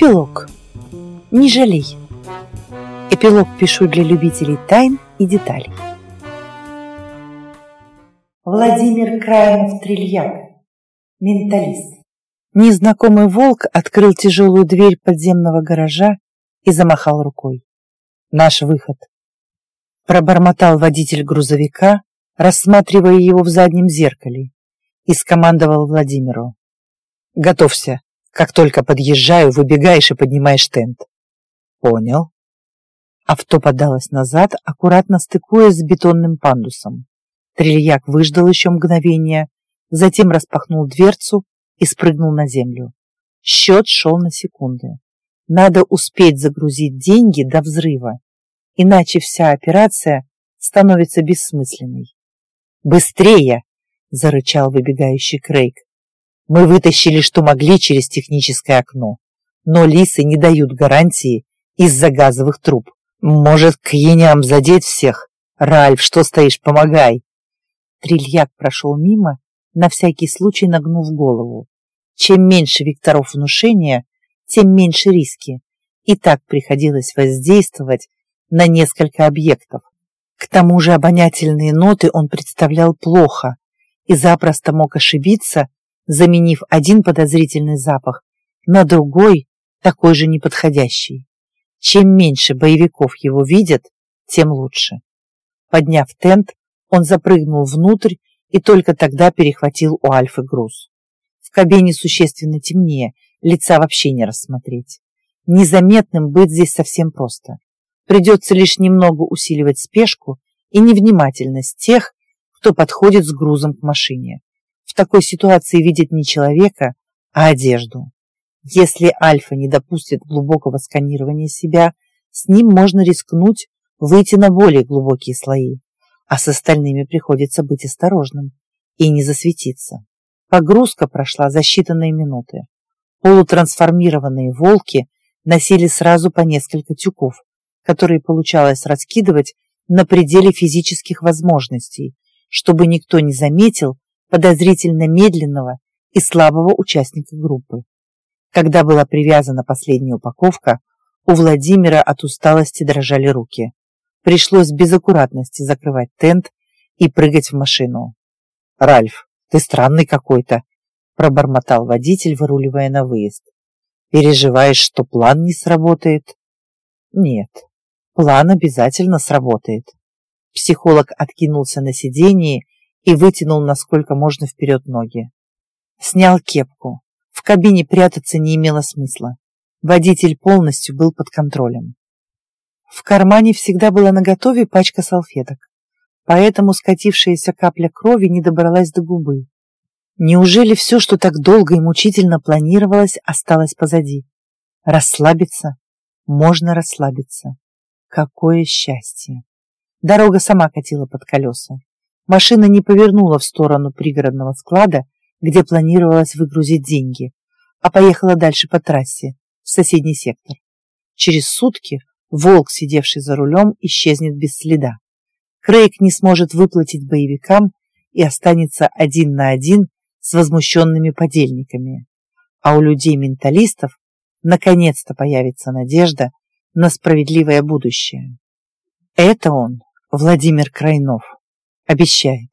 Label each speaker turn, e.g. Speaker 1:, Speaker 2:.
Speaker 1: Эпилог. Не жалей. Эпилог пишу для любителей тайн и деталей. Владимир Краинов-Трильяк. Менталист. Незнакомый волк открыл тяжелую дверь подземного гаража и замахал рукой. Наш выход. Пробормотал водитель грузовика, рассматривая его в заднем зеркале, и скомандовал Владимиру. «Готовься. Как только подъезжаю, выбегаешь и поднимаешь тент». «Понял». Авто подалось назад, аккуратно стыкуясь с бетонным пандусом. Трильяк выждал еще мгновение, затем распахнул дверцу и спрыгнул на землю. Счет шел на секунды. Надо успеть загрузить деньги до взрыва, иначе вся операция становится бессмысленной. «Быстрее!» – зарычал выбегающий Крейг. «Мы вытащили, что могли через техническое окно, но лисы не дают гарантии из-за газовых труб. Может, к еням задеть всех? Ральф, что стоишь, помогай!» Трильяк прошел мимо, на всякий случай нагнув голову. Чем меньше векторов внушения, тем меньше риски. И так приходилось воздействовать на несколько объектов. К тому же обонятельные ноты он представлял плохо и запросто мог ошибиться, заменив один подозрительный запах на другой, такой же неподходящий. Чем меньше боевиков его видят, тем лучше. Подняв тент, он запрыгнул внутрь и только тогда перехватил у Альфы груз. В кабине существенно темнее, лица вообще не рассмотреть. Незаметным быть здесь совсем просто. Придется лишь немного усиливать спешку и невнимательность тех, кто подходит с грузом к машине. В такой ситуации видит не человека, а одежду. Если Альфа не допустит глубокого сканирования себя, с ним можно рискнуть выйти на более глубокие слои, а с остальными приходится быть осторожным и не засветиться. Погрузка прошла за считанные минуты. Полутрансформированные волки носили сразу по несколько тюков, которые получалось раскидывать на пределе физических возможностей, чтобы никто не заметил подозрительно медленного и слабого участника группы. Когда была привязана последняя упаковка, у Владимира от усталости дрожали руки. Пришлось без аккуратности закрывать тент и прыгать в машину. «Ральф, ты странный какой-то», – пробормотал водитель, выруливая на выезд. «Переживаешь, что план не сработает?» «Нет, План обязательно сработает. Психолог откинулся на сиденье и вытянул насколько можно вперед ноги. Снял кепку. В кабине прятаться не имело смысла. Водитель полностью был под контролем. В кармане всегда была наготове пачка салфеток, поэтому скатившаяся капля крови не добралась до губы. Неужели все, что так долго и мучительно планировалось, осталось позади? Расслабиться? Можно расслабиться. Какое счастье! Дорога сама катила под колеса. Машина не повернула в сторону пригородного склада, где планировалось выгрузить деньги, а поехала дальше по трассе, в соседний сектор. Через сутки волк, сидевший за рулем, исчезнет без следа. Крейг не сможет выплатить боевикам и останется один на один с возмущенными подельниками. А у людей-менталистов наконец-то появится надежда на справедливое будущее. Это он, Владимир Крайнов, обещает.